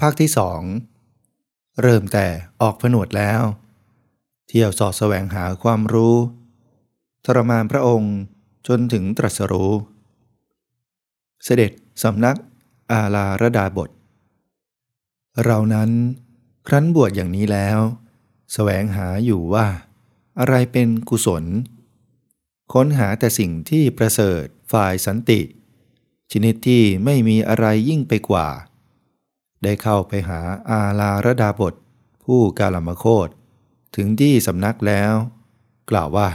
ภาคที่สองเริ่มแต่ออกผนวดแล้ว เที่ยวสอดแสวงหาความรู้ ทรมานพระองค์จนถึงตรัสรู้ เสด็จสำนักอาลาระดาบท เรานั้นครั้นบวชอย่างนี้แล้วแสวงหาอยู่ว่า อะไรเป็นกุศล ค้นหาแต่สิ่งที่ประเสริฐฝ่ายสันติ ชนิดที่ไม่มีอะไรยิ่งไปกว่า ได้เข้าไปหาอาลาระดาบท ผู้กาลมโคตถึงที่สำนักแล้ว กล่าวว่า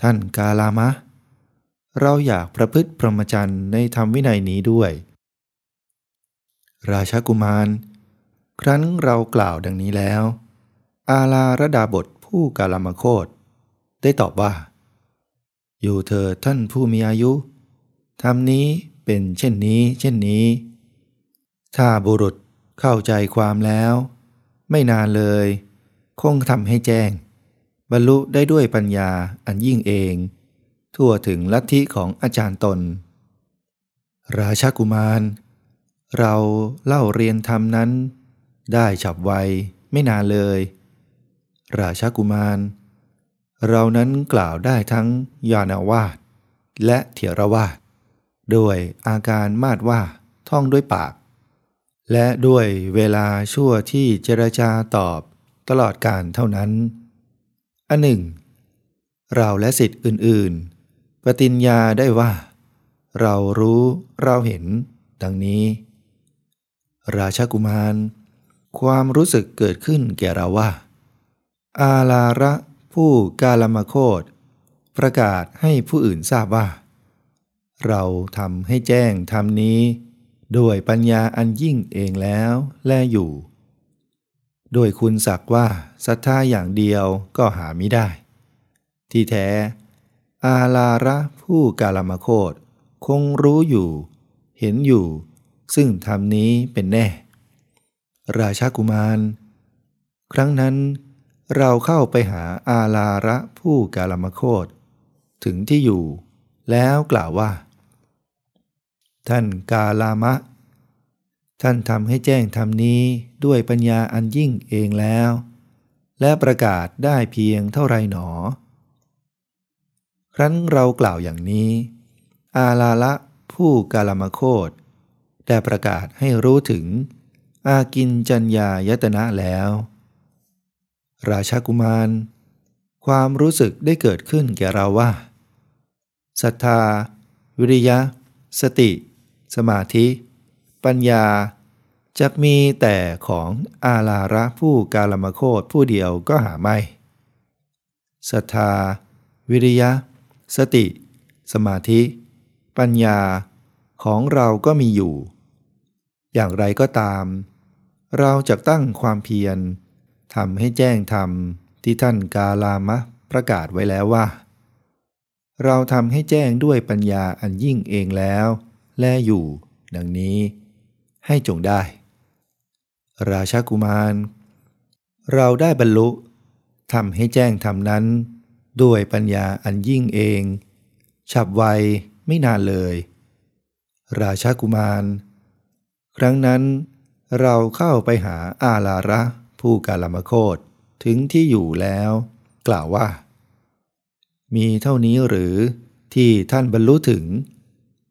ท่านกาลามะ เราอยากประพฤติพรหมจรรย์ในธรรมวินัยนี้ด้วย ราชกุมาร ครั้นเรากล่าวดังนี้แล้ว อาลาระดาบทผู้กาลมโคตได้ตอบว่า อยู่เถิดท่านผู้มีอายุธรรมนี้เป็นเช่นนี้ เช่นนี้ ถ้าบุรุษเข้าใจความแล้ว ไม่นานเลย คงทำให้แจ้ง บรรลุได้ด้วยปัญญาอันยิ่งเอง ทั่วถึงลัทธิของอาจารย์ตน ราชกุมาร เราเล่าเรียนธรรมนั้น ได้ฉับไวไม่นานเลย ราชกุมาร เรานั้นกล่าวได้ทั้งยานาวาและเถรวาสด้วยอาการมาดว่าท่องด้วยปาก และด้วยเวลาชั่วที่เจรจาตอบตลอดการเท่านั้น อันหนึ่ง เราและสิทธิ์อื่นๆ ปฏิญญาได้ว่า เรารู้เราเห็นดังนี้ ราชกุมาร ความรู้สึกเกิดขึ้นแก่เราว่า อาลาระผู้กาลมโคตประกาศให้ผู้อื่นทราบว่า เราทำให้แจ้งธรรมนี้ ด้วยปัญญาอันยิ่งเองแล้วแลอยู่โดยคุณสักว่าศรัทธาอย่างเดียวก็หาไม่ได้ ที่แท้ อาลาระผู้กาลมโคตคงรู้อยู่ เห็นอยู่ ซึ่งธรรมนี้เป็นแน่ ราชากุมาร ครั้งนั้นเราเข้าไปหาอาลาระผู้กาลมโคตถึงที่อยู่ แล้วกล่าวว่า ท่านกาลามะ ท่านทำให้แจ้งธรรมนี้ด้วยปัญญาอันยิ่งเองแล้ว และประกาศได้เพียงเท่าไรหนอ ครั้นเรากล่าวอย่างนี้ อาลาละผู้กาลามโคตได้ประกาศให้รู้ถึง อากินจัญญายตนะแล้ว ราชากุมาร ความรู้สึกได้เกิดขึ้นแก่เราว่าศรัทธา วิริยะ สติ สมาธิ ปัญญาจะมีแต่ของอาลาระผู้กาลมโคตผู้เดียวก็หาไม่ศรัทธา วิริยะ สติ สมาธิ ปัญญาของเราก็มีอยู่ อย่างไรก็ตาม เราจะตั้งความเพียรทำให้แจ้งธรรมที่ท่านกาลามะประกาศไว้แล้วว่า เราทำให้แจ้งด้วยปัญญาอันยิ่งเองแล้ว แลอยู่ ดังนี้ ให้จงได้ ราชากุมาร เราได้บรรลุทำให้แจ้งธรรมนั้น ด้วยปัญญาอันยิ่งเอง ฉับไวไม่นานเลย ราชากุมาร ครั้งนั้นเราเข้าไปหาอาลาระผู้กาลมโคตถึงที่อยู่แล้ว กล่าวว่า มีเท่านี้หรือที่ท่านบรรลุถึง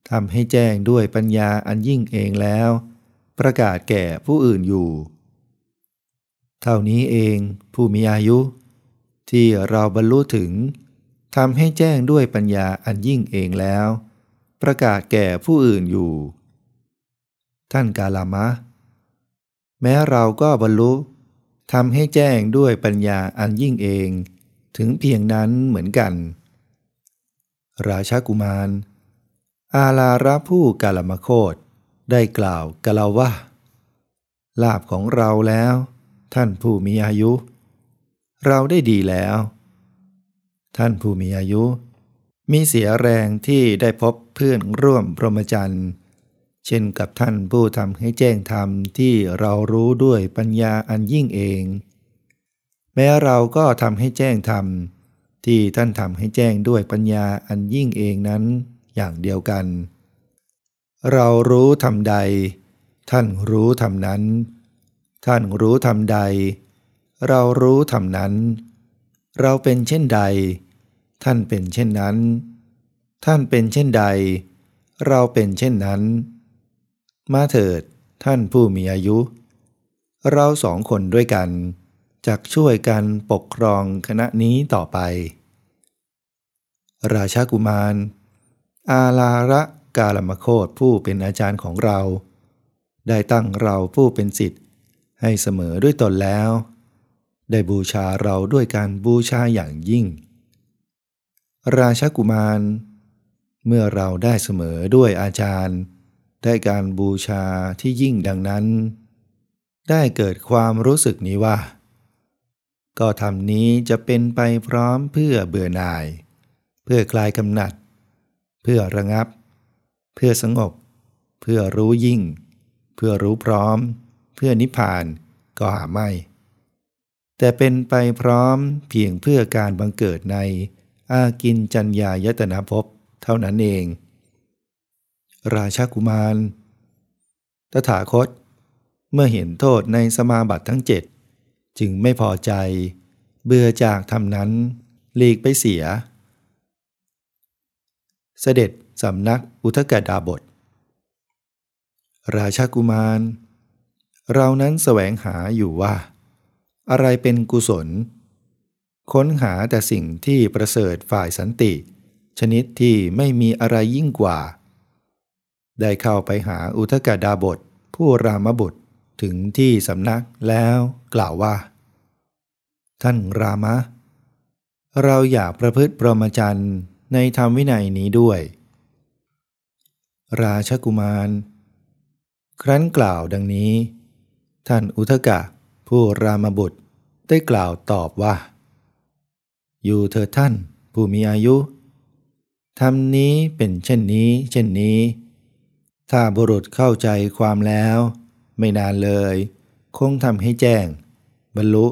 ทำให้แจ้งด้วยปัญญาอันยิ่งเองแล้ว ประกาศแก่ผู้อื่นอยู่ เท่านี้เองผู้มีอายุ ที่เราบรรลุถึงทำให้แจ้งด้วยปัญญาอันยิ่งเองแล้ว ประกาศแก่ผู้อื่นอยู่ ท่านกาลามะ แม้เราก็บรรลุทำให้แจ้งด้วยปัญญาอันยิ่งเอง ถึงเพียงนั้นเหมือนกัน ราชากุมาร อาลาระผู้กาลมโคตได้กล่าวกับเราว่า ลาบของเราแล้ว ท่านผู้มีอายุ เราได้ดีแล้ว ท่านผู้มีอายุ มีเสียแรงที่ได้พบเพื่อนร่วมพรหมจรรย์ เช่นกับท่านผู้ทำให้แจ้งธรรมที่เรารู้ด้วยปัญญาอันยิ่งเอง แม้เราก็ทำให้แจ้งธรรมที่ท่านทำให้แจ้งด้วยปัญญาอันยิ่งเองนั้น อย่างเดียวกัน เรารู้ทำใด ท่านรู้ธรรมนั้น ท่านรู้ธรรมใด เรารู้ธรรมนั้น เราเป็นเช่นใด ท่านเป็นเช่นนั้น ท่านเป็นเช่นใด เราเป็นเช่นนั้น มาเถิดท่านผู้มีอายุ เราสองคนด้วยกันจักช่วยกันปกครองคณะนี้ต่อไป ราชากุมาร อาลาระกาลมโคตผู้เป็นอาจารย์ของเรา ได้ตั้งเราผู้เป็นสิทธิ์ให้เสมอด้วยตนแล้ว ได้บูชาเราด้วยการบูชาอย่างยิ่ง ราชากุมาร เมื่อเราได้เสมอด้วยอาจารย์ ได้การบูชาที่ยิ่งดังนั้น ได้เกิดความรู้สึกนี้ว่า ก็ทำนี้จะเป็นไปพร้อมเพื่อเบื่อหน่าย เพื่อคลายกำหนัด พื่อระงับ เพื่อสงบ เพื่อรู้ยิ่ง เพื่อรู้พร้อม เพื่อนิพพานก็หาไม่ แต่เป็นไปพร้อมเพียงเพื่อการบังเกิดในอากินจัญญายตนะภพเท่านั้นเอง ราชากุมาร ตถาคต เมื่อเห็นโทษในสมาบัติทั้งเจ็ดจึงไม่พอใจ เบื่อจากทำนั้นหลีกไปเสีย เสด็จสำนักอุทกดาบท ราชากุมาร เรานั้นแสวงหาอยู่ว่า อะไรเป็นกุศล ค้นหาแต่สิ่งที่ประเสริฐฝ่ายสันติ ชนิดที่ไม่มีอะไรยิ่งกว่า ได้เข้าไปหาอุทกดาบท ผู้รามบุตรถึงที่สำนักแล้วกล่าวว่า ท่านรามะ เราอยากประพฤติปรมจัน ในธรรมวินัยนี้ด้วย ราชกุมาร ครั้นกล่าวดังนี้ ท่านอุทกะ ผู้รามบุตรได้กล่าวตอบว่า อยู่เถิดท่านผู้มีอายุธรรมนี้เป็นเช่นนี้ เช่นนี้ ถ้าบุรุษเข้าใจความแล้ว ไม่นานเลย คงทำให้แจ้ง บรรลุ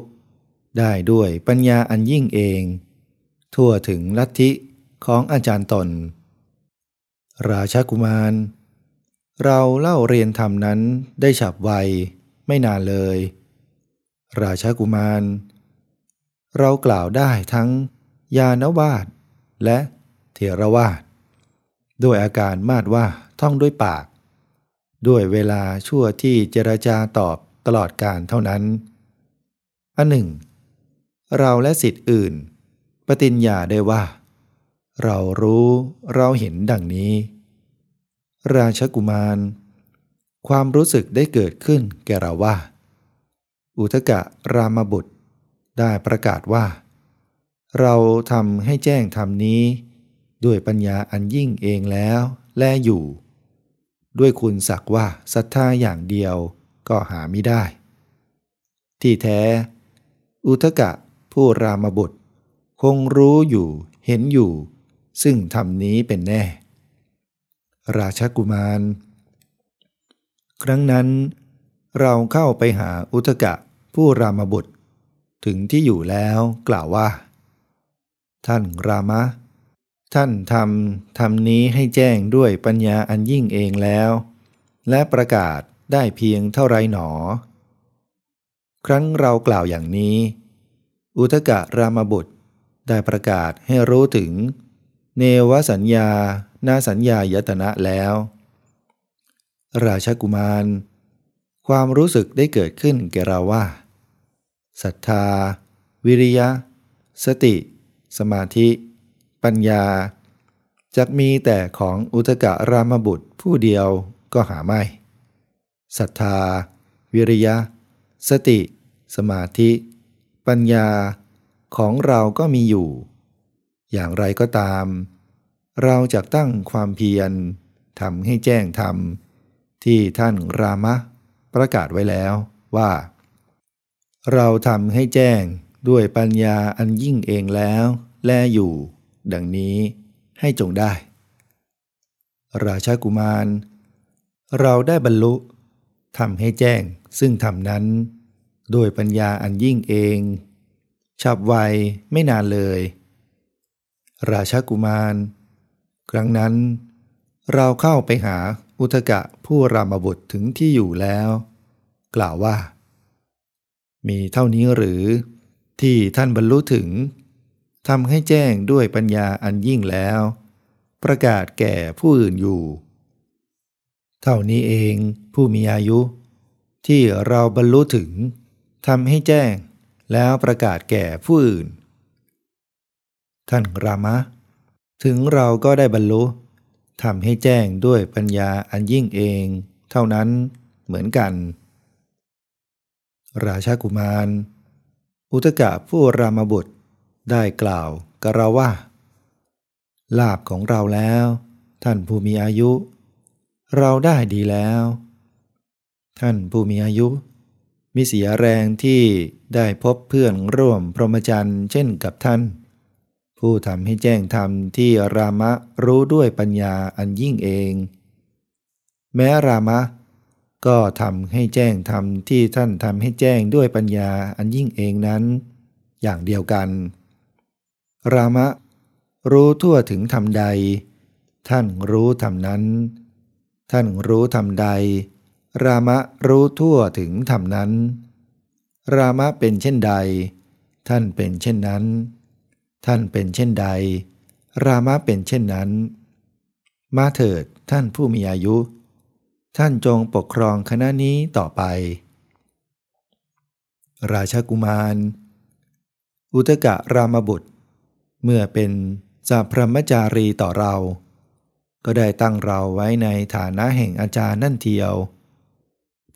ได้ด้วยปัญญาอันยิ่งเอง ทั่วถึงลัทธิ ของอาจารย์ตน ราชกุมาร เราเล่าเรียนธรรมนั้นได้ฉับไวไม่นานเลย ราชกุมาร เรากล่าวได้ทั้งยานวาดและเทรวาดด้วยอาการมาดว่าท่องด้วยปาก ด้วยเวลาชั่วที่เจรจาตอบตลอดการเท่านั้น อันหนึ่ง เราและสิทธิ์อื่น ปฏิญญาได้ว่า เรารู้เราเห็นดังนี้ ราชกุมาร ความรู้สึกได้เกิดขึ้นแก่เราว่า อุทกะรามบุตรได้ประกาศว่า เราทำให้แจ้งธรรมนี้ ด้วยปัญญาอันยิ่งเองแล้วและอยู่ ด้วยคุณสักว่าศรัทธาอย่างเดียวก็หาไม่ได้ ที่แท้ อุทกะผู้รามบุตร คงรู้อยู่เห็นอยู่ ซึ่งธรรมนี้เป็นแน่ ราชกุมาร ครั้งนั้นเราเข้าไปหาอุทกะผู้รามบุตร ถึงที่อยู่แล้วกล่าวว่า ท่านรามะ ท่านทำทำนี้ให้แจ้งด้วยปัญญาอันยิ่งเองแล้ว และประกาศได้เพียงเท่าไรหนอ ครั้งเรากล่าวอย่างนี้ อุทกะรามบุตรได้ประกาศให้รู้ถึง เนวสัญญา นาสัญญายตนะแล้ว ราชกุมาร ความรู้สึกได้เกิดขึ้นแกเราว่าศรัทธา วิริยะ สติ สมาธิ ปัญญาจะมีแต่ของอุทกะรามบุตรผู้เดียวก็หาไม่ศรัทธา วิริยะ สติ สมาธิ ปัญญาของเราก็มีอยู่ อย่างไรก็ตาม เราจะตั้งความเพียรทำให้แจ้งธรรมที่ท่านรามะประกาศไว้แล้วว่า เราทำให้แจ้งด้วยปัญญาอันยิ่งเองแล้วแลอยู่ ดังนี้ให้จงได้ ราชากุมาร เราได้บรรลุทำให้แจ้งซึ่งทำนั้น ด้วยปัญญาอันยิ่งเอง ฉับไวไม่นานเลย ราชากุมาร ครั้งนั้น เราเข้าไปหาอุทกะผู้รามบุตรถึงที่อยู่แล้ว กล่าวว่า มีเท่านี้หรือ ที่ท่านบรรลุถึงทำให้แจ้งด้วยปัญญาอันยิ่งแล้ว ประกาศแก่ผู้อื่นอยู่ เท่านี้เองผู้มีอายุ ที่เราบรรลุถึงทำให้แจ้งแล้วประกาศแก่ผู้อื่น ท่านรามะ ถึงเราก็ได้บรรลุทำให้แจ้งด้วยปัญญาอันยิ่งเอง เท่านั้นเหมือนกัน ราชากุมาร อุตกะผู้รามบุตรได้กล่าวกับเราว่า ลาบของเราแล้ว ท่านผู้มีอายุ เราได้ดีแล้ว ท่านผู้มีอายุมีเสียแรงที่ได้พบเพื่อนร่วมพรหมจรรย์เช่นกับท่าน ผู้ทำให้แจ้งธรรมที่รามะรู้ด้วยปัญญาอันยิ่งเอง แม้รามะ ก็ทำให้แจ้งธรรมที่ท่านทำให้แจ้งด้วยปัญญาอันยิ่งเองนั้น อย่างเดียวกัน รามะ รู้ทั่วถึงธรรมใด ท่านรู้ธรรมนั้น ท่านรู้ธรรมใด รามะรู้ทั่วถึงธรรมนั้น รามะเป็นเช่นใด ท่านเป็นเช่นนั้น ท่านเป็นเช่นใด รามะเป็นเช่นนั้น มาเถิดท่านผู้มีอายุ ท่านจงปกครองคณะนี้ต่อไป ราชกุมาร อุตกะรามบุตร เมื่อเป็นสัพพมจารีต่อเรา ก็ได้ตั้งเราไว้ในฐานะแห่งอาจารย์นั่นเทียว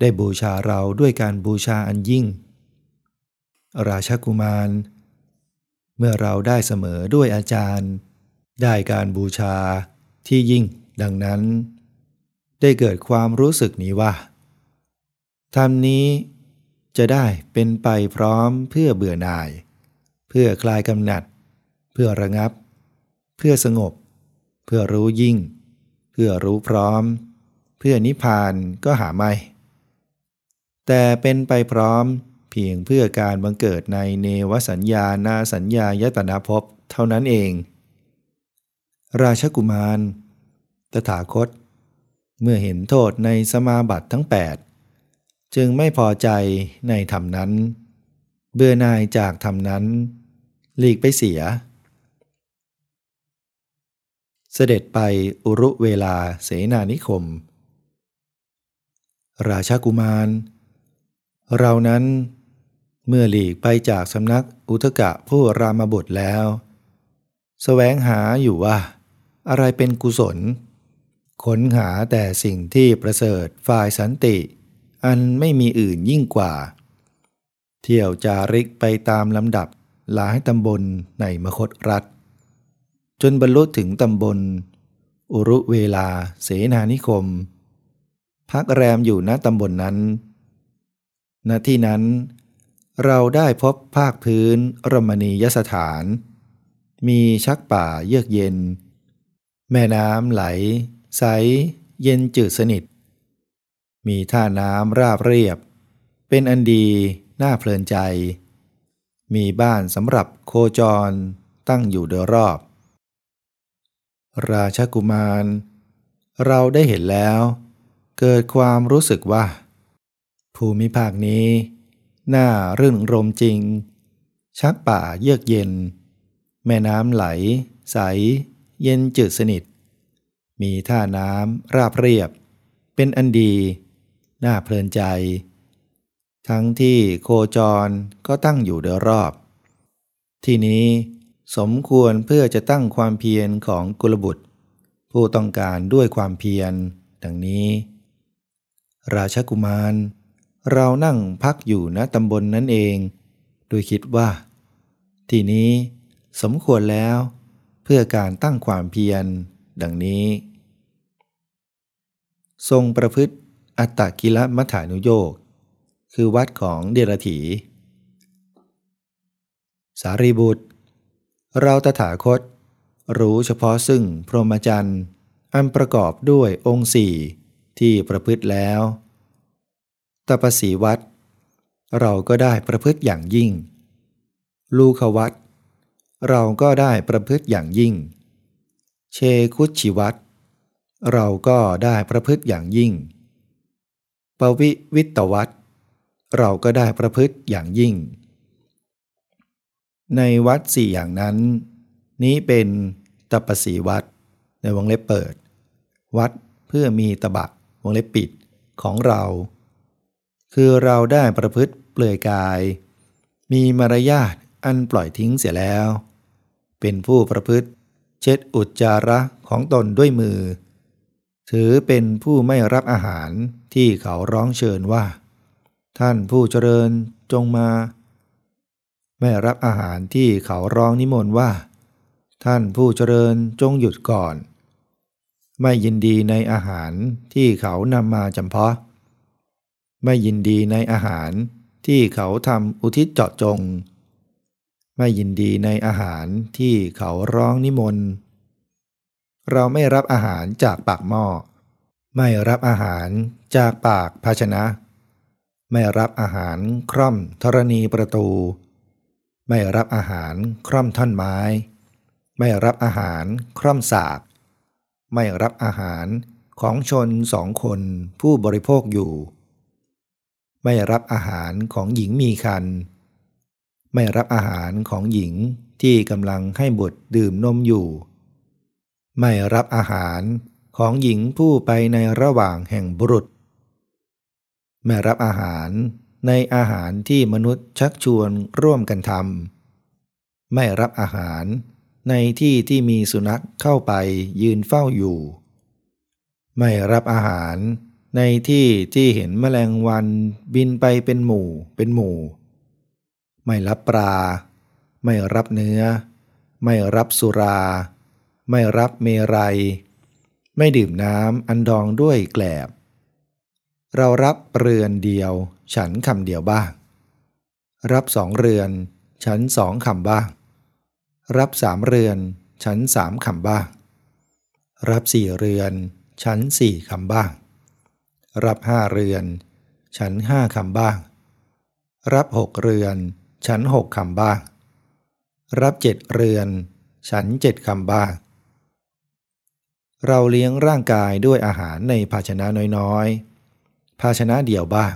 ได้บูชาเราด้วยการบูชาอันยิ่ง ราชกุมาร เมื่อเราได้เสมอด้วยอาจารย์ ได้การบูชาที่ยิ่งดังนั้น ได้เกิดความรู้สึกนี้ว่าธรรมนี้จะได้เป็นไปพร้อมเพื่อเบื่อหน่าย เพื่อคลายกำหนัด เพื่อระงับ เพื่อสงบ เพื่อรู้ยิ่ง เพื่อรู้พร้อม เพื่อนิพพานก็หาไม่ แต่เป็นไปพร้อม เพียงเพื่อการบังเกิดในเนวสัญญานาสัญญายตนาภพเท่านั้นเอง ราชกุมาร ตถาคต เมื่อเห็นโทษในสมาบัติทั้ง 8 จึงไม่พอใจในธรรมนั้น เบื่อนายจากธรรมนั้น หลีกไปเสีย เสด็จไปอุรุเวลาเสนานิคม ราชากุมาร เรานั้น เมื่อหลีกไปจากสำนักอุทกะผู้รามบุตรแล้วสแสวงหาอยู่ว่า อะไรเป็นกุศลค้นหาแต่สิ่งที่ประเสริฐฝ่ายสันติ อันไม่มีอื่นยิ่งกว่า เที่ยวจาริกไปตามลำดับหลายตำบลในมคตรัฐ จนบรรลุถึงตำบล อุรุเวลาเสนานิคม พักแรมอยู่ณตำบลนนั้น ณที่นั้น เราได้พบภาคพื้นรมณียสถาน มีชักป่าเยือกเย็น แม่น้ำไหล ใส เย็นจืดสนิท มีท่าน้ำราบเรียบ เป็นอันดีน่าเพลินใจ มีบ้านสำหรับโคจรตั้งอยู่โดยรอบ ราชกุมาร เราได้เห็นแล้ว เกิดความรู้สึกว่า ภูมิภาคนี้ หน่ารื่นรมจริง ชักป่าเยือกเย็น แม่น้ำไหล ใส เย็นจืดสนิท มีท่าน้ำราบเรียบ เป็นอันดี น่าเพลินใจ ทั้งที่โคจรก็ตั้งอยู่โดยรอบ ที่นี้สมควรเพื่อจะตั้งความเพียรของกุลบุตร ผู้ต้องการด้วยความเพียร ดังนี้ ราชกุมาร เรานั่งพักอยู่ณตำบลนนั้นเอง โดยคิดว่า ที่นี้สมควรแล้ว เพื่อการตั้งความเพียรดังนี้ ทรงประพฤติอัตตกิลมัฐานุโยกคือวัดของเดรถี สารีบุตร เราตถาคต รู้เฉพาะซึ่งพรหมจรรย์ อันประกอบด้วยองค์สี่ที่ประพฤติแล้ว ตปสีวัดเราก็ได้ประพฤติอย่างยิ่ง ลูขวัดเราก็ได้ประพฤติอย่างยิ่ง เชคุชิวัดเราก็ได้ประพฤติอย่างยิ่ง ปวิวิตวัตเราก็ได้ประพฤติอย่างยิ่ง ในวัดสี่อย่างนั้น นี้เป็นตปสีวัดในวงเล็บเปิด วัดเพื่อมีตบะวงเล็บปิดของเรา คือเราได้ประพฤติเปลือยกาย มีมารยาทอันปล่อยทิ้งเสียแล้ว เป็นผู้ประพฤติ เช็ดอุจจาระของตนด้วยมือ ถือเป็นผู้ไม่รับอาหารที่เขาร้องเชิญว่า ท่านผู้เจริญจงมา ไม่รับอาหารที่เขาร้องนิมนต์ว่า ท่านผู้เจริญจงหยุดก่อน ไม่ยินดีในอาหารที่เขานำมาจำเพาะ ไม่ยินดีในอาหารที่เขาทำอุทิศเจาะจง ไม่ยินดีในอาหารที่เขาร้องนิมนต์ เราไม่รับอาหารจากปากหม้อ ไม่รับอาหารจากปากภาชนะ ไม่รับอาหารคร่อมธรณีประตู ไม่รับอาหารคร่อมท่อนไม้ ไม่รับอาหารคร่อมสากไม่รับอาหารของชนสองคนผู้บริโภคอยู่ ไม่รับอาหารของหญิงมีคัน ไม่รับอาหารของหญิงที่กำลังให้บุตรดื่มนมอยู่ ไม่รับอาหารของหญิงผู้ไปในระหว่างแห่งบุรุษ ไม่รับอาหารในอาหารที่มนุษย์ชักชวนร่วมกันทำไม่รับอาหารในที่ที่มีสุนัขเข้าไปยืนเฝ้าอยู่ ไม่รับอาหาร ในที่ที่เห็นแมลงวันบินไปเป็นหมู่เป็นหมู่ ไม่รับปลา ไม่รับเนื้อ ไม่รับสุรา ไม่รับเมรัย ไม่ดื่มน้ำอันดองด้วยแกลบ เรารับเรือนเดียว ฉันคำเดียวบ้าง รับสองเรือน ฉันสองคำบ้าง รับสามเรือน ฉันสามคำบ้าง รับสี่เรือน ฉันสี่คำบ้าง รับห้าเรือน ฉันห้าคำบ้าง รับหกเรือน ฉันหกคำบ้าง รับเจ็ดเรือน ฉันเจ็ดคำบ้าง เราเลี้ยงร่างกายด้วยอาหารในภาชนะน้อยๆ ภาชนะเดียวบ้าง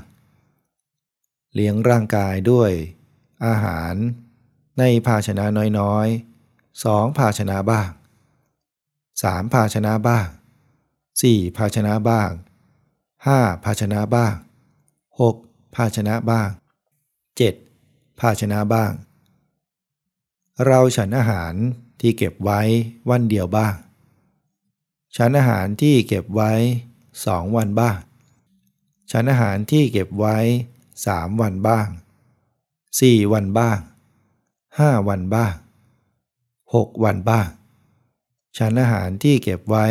เลี้ยงร่างกายด้วย อาหาร ในภาชนะน้อยๆสองภาชนะบ้างสามภาชนะบ้างสี่ภาชนะบ้าง ห้าภาชนะบ้างหกภาชนะบ้างเจ็ดภาชนะบ้าง เราฉันอาหารที่เก็บไว้วันเดียวบ้าง ฉันอาหารที่เก็บไว้สองวันบ้าง ฉันอาหารที่เก็บไว้สามวันบ้างสี่วันบ้างห้าวันบ้างหกวันบ้าง ฉันอาหารที่เก็บไว้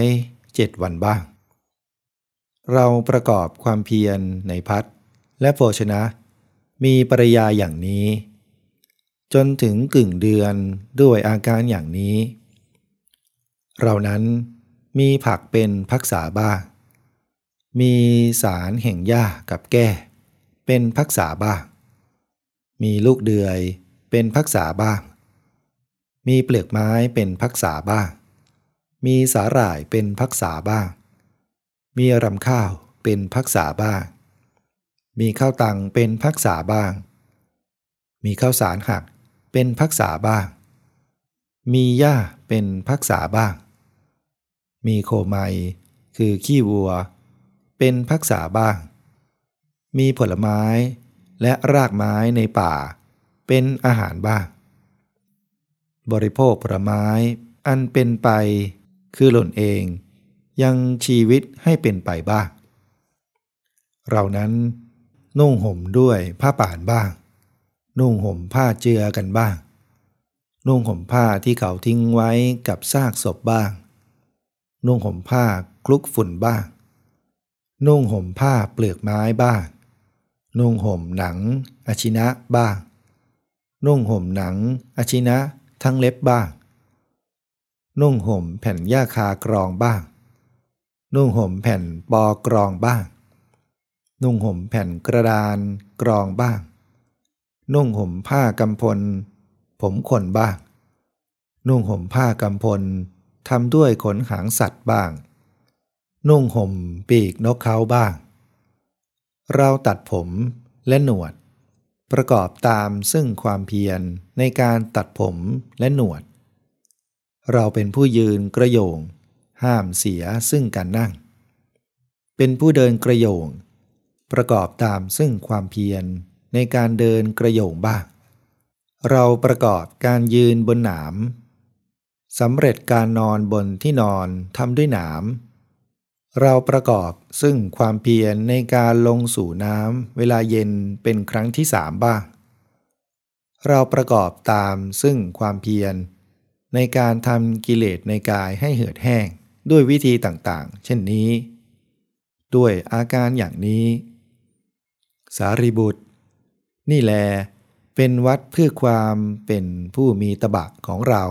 เจ็ดวันบ้าง เราประกอบความเพียรในพัดและโภชนะ มีปริยาอย่างนี้ จนถึงกึ่งเดือนด้วยอาการอย่างนี้ เรานั้นมีผักเป็นพักษาบ้าง มีสารแห่งหญ้ากับแก้ เป็นพักษาบ้าง มีลูกเดือยเป็นพักษาบ้าง มีเปลือกไม้เป็นพักษาบ้าง มีสาหร่ายเป็นพักษาบ้าง มีรำข้าวเป็นพักษาบ้าง มีข้าวตังเป็นพักษาบ้าง มีข้าวสารหักเป็นพักษาบ้าง มีหญ้าเป็นพักษาบ้าง มีโคไมคือขี้วัว เป็นพักษาบ้าง มีผลไม้และรากไม้ในป่า เป็นอาหารบ้าง บริโภคผลไม้อันเป็นไปคือหล่นเอง ยังชีวิตให้เป็นไปบ้าง เรานั้นนุ่งห่มด้วยผ้าป่านบ้าง นุ่งห่มผ้าเจือกันบ้าง นุ่งห่มผ้าที่เขาทิ้งไว้กับซากศพบ้าง นุ่งห่มผ้าคลุกฝุ่นบ้าง นุ่งห่มผ้าเปลือกไม้บ้าง นุ่งห่มหนังอชินะบ้าง นุ่งห่มหนังอชินะทั้งเล็บบ้าง นุ่งห่มแผ่นหญ้าคากรองบ้าง นุ่งห่มแผ่นปอกรองบ้าง นุ่งห่มแผ่นกระดานกรองบ้าง นุ่งห่มผ้ากำพล ผมขนบ้าง นุ่งห่มผ้ากำพลทำด้วยขนหางสัตว์บ้าง นุ่งห่มปีกนกเขาบ้าง เราตัดผมและหนวด ประกอบตามซึ่งความเพียรในการตัดผมและหนวด เราเป็นผู้ยืนกระโยง ห้ามเสียซึ่งการนั่ง เป็นผู้เดินกระโยง ประกอบตามซึ่งความเพียรในการเดินกระโยงบ้าง เราประกอบการยืนบนหนามสำเร็จการนอนบนที่นอนทำด้วยหนามเราประกอบซึ่งความเพียรในการลงสู่น้ำเวลาเย็นเป็นครั้งที่สามบ้าง เราประกอบตามซึ่งความเพียรในการทำกิเลสในกายให้เหือดแห้ง ด้วยวิธีต่างๆ เช่นนี้ ด้วยอาการอย่างนี้ สารีบุตร นี่แล เป็นวัดเพื่อความเป็นผู้มีตบะของเรา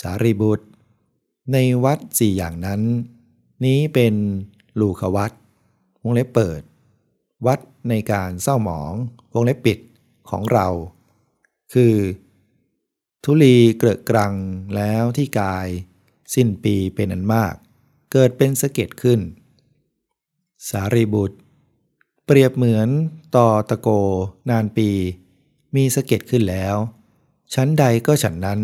สารีบุตร ในวัดสี่อย่างนั้น นี้เป็นลูขวัดวงเล็บเปิด วัดในการเศร้าหมองวงเล็บปิดของเรา คือ ทุลีเกลกรังแล้วที่กาย สิ้นปีเป็นอันมาก เกิดเป็นสะเก็ดขึ้น สารีบุตร เปรียบเหมือนต่อตะโก นานปี มีสะเก็ดขึ้นแล้ว ชั้นใดก็ฉันนั้น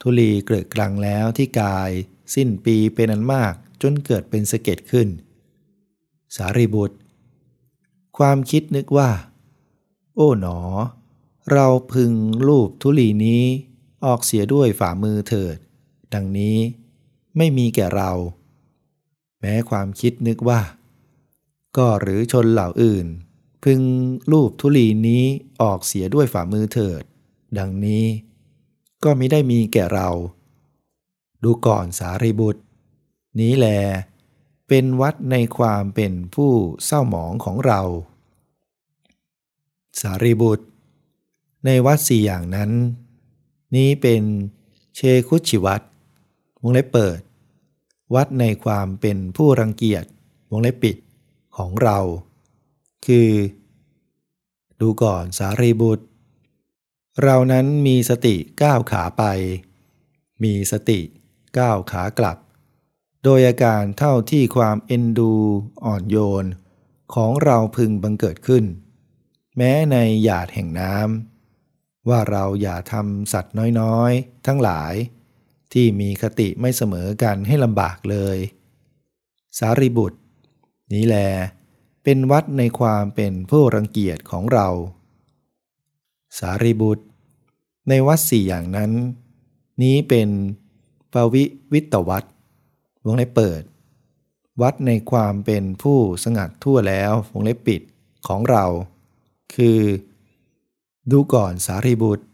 ทุลีเกลกรังแล้วที่กาย สิ้นปีเป็นอันมากจนเกิดเป็นสะเก็ดขึ้น สารีบุตร ความคิดนึกว่า โอ้หนอ เราพึงรูปทุลีนี้ออกเสียด้วยฝ่ามือเถิด ดังนี้ไม่มีแก่เรา แม้ความคิดนึกว่า ก็หรือชนเหล่าอื่น พึงรูปทุลีนี้ออกเสียด้วยฝ่ามือเถิด ดังนี้ ก็ไม่ได้มีแก่เรา ดูก่อนสารีบุตร นี้แล เป็นวัดในความเป็นผู้เศร้าหมองของเรา สารีบุตร ในวัดสี่อย่างนั้น นี้เป็นเชคุชิวัต วงเล็บเปิด วัดในความเป็นผู้รังเกียจวงเล็บปิดของเรา คือ ดูก่อนสารีบุตร เรานั้นมีสติก้าวขาไป มีสติก้าวขากลับ โดยอาการเท่าที่ความเอ็นดูอ่อนโยน ของเราพึงบังเกิดขึ้น แม้ในหยาดแห่งน้ำว่าเราอย่าทำสัตว์น้อยๆ ทั้งหลาย ที่มีคติไม่เสมอกันให้ลำบากเลย สารีบุตร นี้แล เป็นวัดในความเป็นผู้รังเกียจของเรา สารีบุตร ในวัดสี่อย่างนั้น นี้เป็นปวิวิตวัดวงเล็บเปิด วัดในความเป็นผู้สงัดทั่วแล้ววงเล็บปิดของเรา คือ ดูก่อนสารีบุตร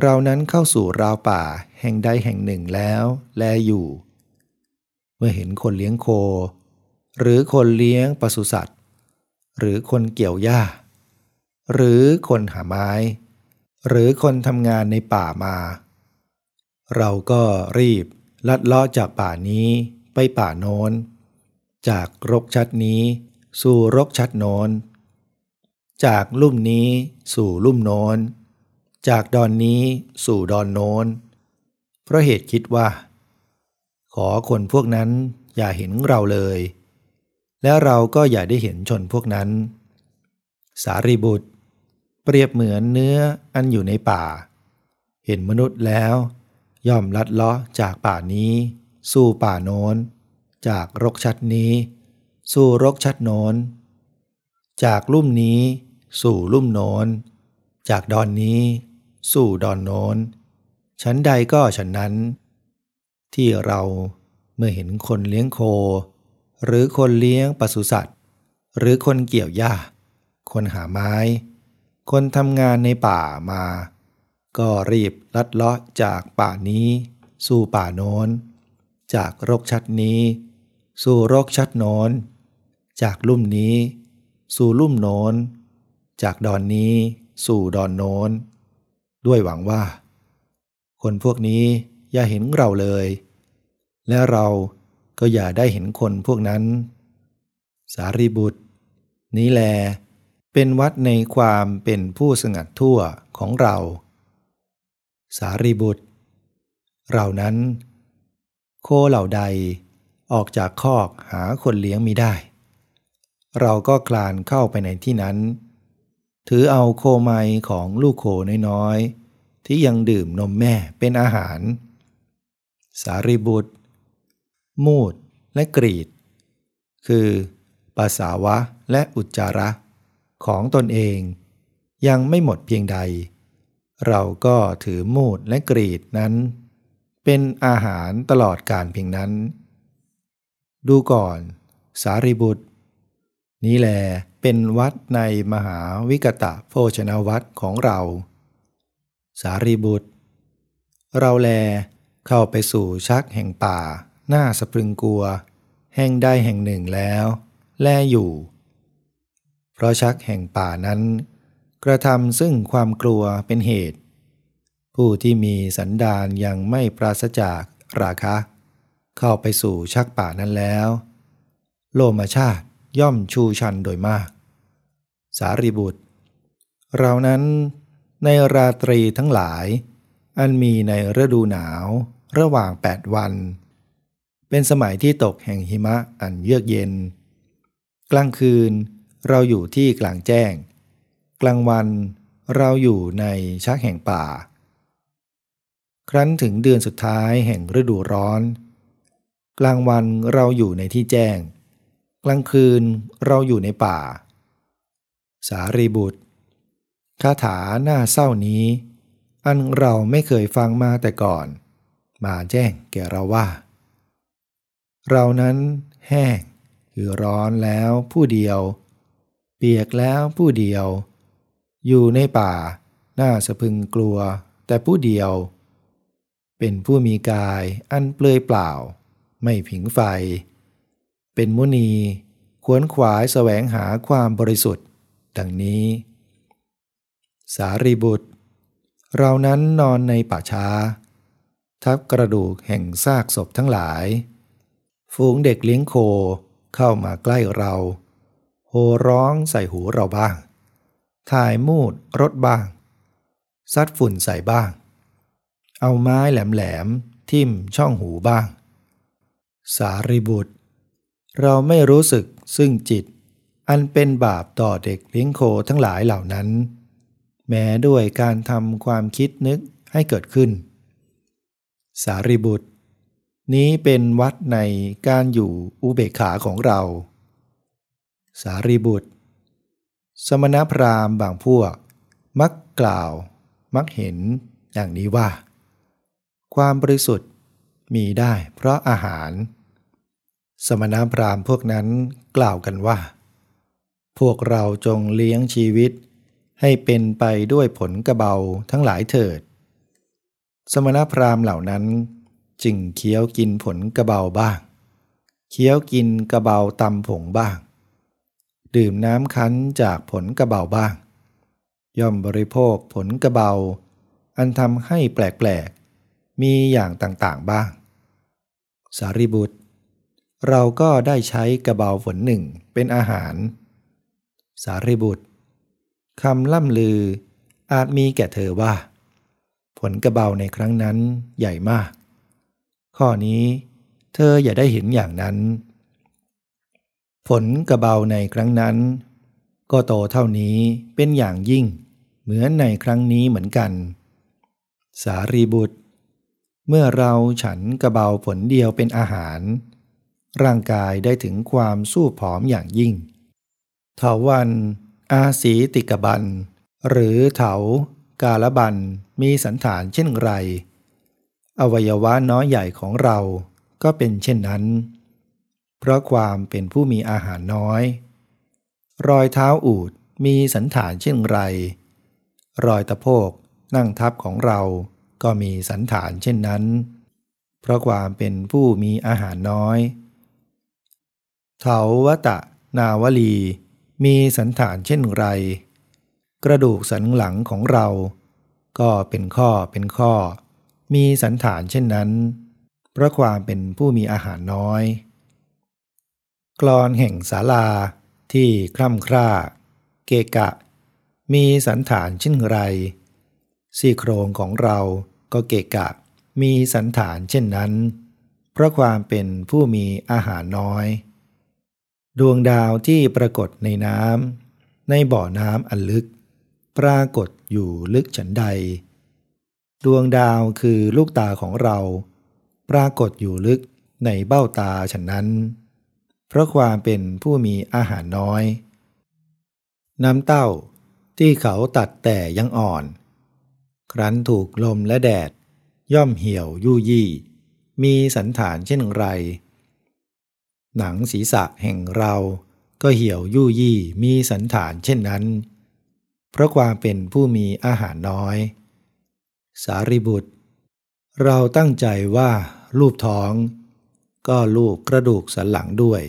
เรานั้นเข้าสู่ราวป่าแห่งใดแห่งหนึ่งแล้ว แลอยู่ เมื่อเห็นคนเลี้ยงโค หรือคนเลี้ยงปศุสัตว์ หรือคนเกี่ยวหญ้า หรือคนหาไม้ หรือคนทำงานในป่ามา เราก็รีบลัดเลาะจากป่านี้ไปป่าโน้น จากรกชัดนี้สู่รกชัดโน้น จากลุ่มนี้สู่ลุ่มโน้น จากดอนนี้สู่ดอนโน้น เพราะเหตุคิดว่า ขอคนพวกนั้นอย่าเห็นเราเลย และเราก็อย่าได้เห็นชนพวกนั้น สารีบุตร เปรียบเหมือนเนื้ออันอยู่ในป่า เห็นมนุษย์แล้ว ย่อมลัดเลาะจากป่านี้ สู่ป่าโน้น จากรกชัดนี้ สู่รกชัดโน้น จากลุ่มนี้ สู่ลุ่มโน้นจากดอนนี้ สู่ดอนโน้น ชั้นใดก็ฉันนั้น ที่เราเมื่อเห็นคนเลี้ยงโค หรือคนเลี้ยงปศุสัตว์ หรือคนเกี่ยวหญ้า คนหาไม้ คนทำงานในป่ามา ก็รีบลัดเลาะจากป่านี้ สู่ป่าโน้น จากรกชัดนี้ สู่รกชัดโน้น จากลุ่มนี้ สู่ลุ่มโน้น จากดอนนี้ สู่ดอนโน้น ด้วยหวังว่า คนพวกนี้อย่าเห็นเราเลย และเราก็อย่าได้เห็นคนพวกนั้น สารีบุตร นี้แล เป็นวัดในความเป็นผู้สงัดทั่วของเรา สารีบุตร เรานั้น โคเหล่าใดออกจากคอกหาคนเลี้ยงมิได้ เราก็คลานเข้าไปในที่นั้น ถือเอาโคไมของลูกโคน้อยๆ ที่ยังดื่มนมแม่เป็นอาหาร สารีบุตร มูดและกรีด คือปัสสาวะและอุจจาระ ของตนเองยังไม่หมดเพียงใด เราก็ถือมูดและกรีดนั้น เป็นอาหารตลอดการเพียงนั้น ดูก่อน สารีบุตร นี้แล เป็นวัดในมหาวิกตะโภชนาวัดของเรา สารีบุตร เราแลเข้าไปสู่ชักแห่งป่า หน้าสะพรึงกลัว แห่งใดแห่งหนึ่งแล้ว แลอยู่ เพราะชักแห่งป่านั้น กระทำซึ่งความกลัวเป็นเหตุ ผู้ที่มีสันดานยังไม่ปราศจากราคะ เข้าไปสู่ชักป่านั้นแล้ว โลมาชาติ ย่อมชูชันโดยมาก สารีบุตร เรานั้นในราตรีทั้งหลาย อันมีในฤดูหนาวระหว่างแปดวัน เป็นสมัยที่ตกแห่งหิมะอันเยือกเย็น กลางคืนเราอยู่ที่กลางแจ้ง กลางวันเราอยู่ในชักแห่งป่า ครั้นถึงเดือนสุดท้ายแห่งฤดูร้อน กลางวันเราอยู่ในที่แจ้ง กลางคืนเราอยู่ในป่า สารีบุตรคาถาหน้าเศร้านี้ อันเราไม่เคยฟังมาแต่ก่อน มาแจ้งแก่เราว่า เรานั้นแห้งคือร้อนแล้วผู้เดียว เปียกแล้วผู้เดียว อยู่ในป่าหน้าสะพึงกลัวแต่ผู้เดียว เป็นผู้มีกายอันเปลือยเปล่า ไม่ผิงไฟ เป็นมุนีขวนขวายแสวงหาความบริสุทธิ์ ดังนี้ สารีบุตร เรานั้นนอนในป่าช้า ทับกระดูกแห่งซากศพทั้งหลาย ฝูงเด็กเลี้ยงโคเข้ามาใกล้เรา โหร้องใส่หูเราบ้าง ถ่ายมูดรถบ้าง ซัดฝุ่นใส่บ้าง เอาไม้แหลมๆทิ่มช่องหูบ้าง สารีบุตร เราไม่รู้สึกซึ่งจิต อันเป็นบาปต่อเด็กเลี้ยงโคทั้งหลายเหล่านั้น แม้ด้วยการทำความคิดนึกให้เกิดขึ้น สารีบุตร นี้เป็นวัดในการอยู่อุเบกขาของเรา สารีบุตร สมณพราหมณ์บางพวก มักกล่าว มักเห็นอย่างนี้ว่า ความบริสุทธิ์มีได้เพราะอาหาร สมณพราหมณ์พวกนั้นกล่าวกันว่า พวกเราจงเลี้ยงชีวิต ให้เป็นไปด้วยผลกระเบาทั้งหลายเถิด สมณพราหมณ์เหล่านั้นจึงเคี้ยวกินผลกระเบาบ้าง เคี้ยวกินกระเบาตำผงบ้าง ดื่มน้ำคั้นจากผลกระเบาบ้าง ย่อมบริโภคผลกระเบา อันทำให้แปลกๆ มีอย่างต่างๆบ้าง สารีบุตร เราก็ได้ใช้กระเบาผลหนึ่งเป็นอาหาร สารีบุตรคำล่ำลืออาจมีแก่เธอว่า ผลกระเบาในครั้งนั้นใหญ่มาก ข้อนี้เธออย่าได้เห็นอย่างนั้น ผลกระเบาในครั้งนั้น ก็โตเท่านี้เป็นอย่างยิ่ง เหมือนในครั้งนี้เหมือนกัน สารีบุตร เมื่อเราฉันกระเบาผลเดียวเป็นอาหาร ร่างกายได้ถึงความสู้ผอมอย่างยิ่ง เถาวันอาศีติกบัน หรือเถากาลบันมีสันฐานเช่นไร อวัยวะน้อยใหญ่ของเราก็เป็นเช่นนั้น เพราะความเป็นผู้มีอาหารน้อย รอยเท้าอูดมีสันฐานเช่นไร รอยตะโพกนั่งทับของเราก็มีสันฐานเช่นนั้น เพราะความเป็นผู้มีอาหารน้อย เถาวตะนาวลี มีสันฐานเช่นไร กระดูกสันหลังของเรา ก็เป็นข้อเป็นข้อ มีสันฐานเช่นนั้น เพราะความเป็นผู้มีอาหารน้อย กรอนแห่งศาลาที่คร่ำคร่า เกกะ มีสันฐานเช่นไร ซี่โครงของเราก็เกกะ มีสันฐานเช่นนั้น เพราะความเป็นผู้มีอาหารน้อย ดวงดาวที่ปรากฏในน้ำในบ่อน้ำอันลึก ปรากฏอยู่ลึกฉันใด ดวงดาวคือลูกตาของเรา ปรากฏอยู่ลึกในเบ้าตาฉันนั้น เพราะความเป็นผู้มีอาหารน้อย น้ำเต้าที่เขาตัดแต่ยังอ่อน ครั้นถูกลมและแดด ย่อมเหี่ยวยู่ยี่ มีสันฐานเช่นไร หนังศีรษะแห่งเราก็เหี่ยวยู่ยี่มีสันฐานเช่นนั้น เพราะความเป็นผู้มีอาหารน้อย สารีบุตร เราตั้งใจว่ารูปท้อง ก็ลูกกระดูกสันหลังด้วย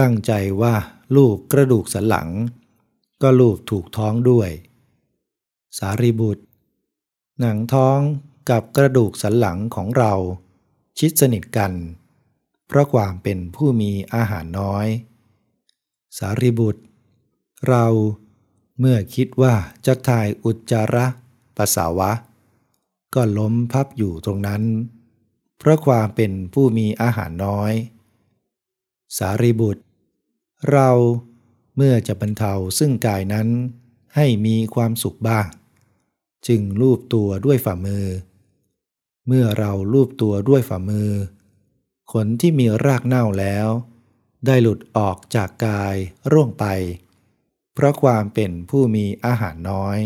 ตั้งใจว่าลูกกระดูกสันหลัง ก็ลูกถูกท้องด้วย สารีบุตร หนังท้องกับกระดูกสันหลังของเรา ชิดสนิทกัน เพราะความเป็นผู้มีอาหารน้อย สารีบุตร เราเมื่อคิดว่าจะถ่ายอุจจาระปัสสาวะ ก็ล้มพับอยู่ตรงนั้น เพราะความเป็นผู้มีอาหารน้อย สารีบุตร เราเมื่อจะบรรเทาซึ่งกายนั้นให้มีความสุขบ้าง จึงลูบตัวด้วยฝ่ามือ เมื่อเราลูบตัวด้วยฝ่ามือ ขนที่มีรากเน่าแล้ว ได้หลุดออกจากกายร่วงไป เพราะความเป็นผู้มีอาหารน้อย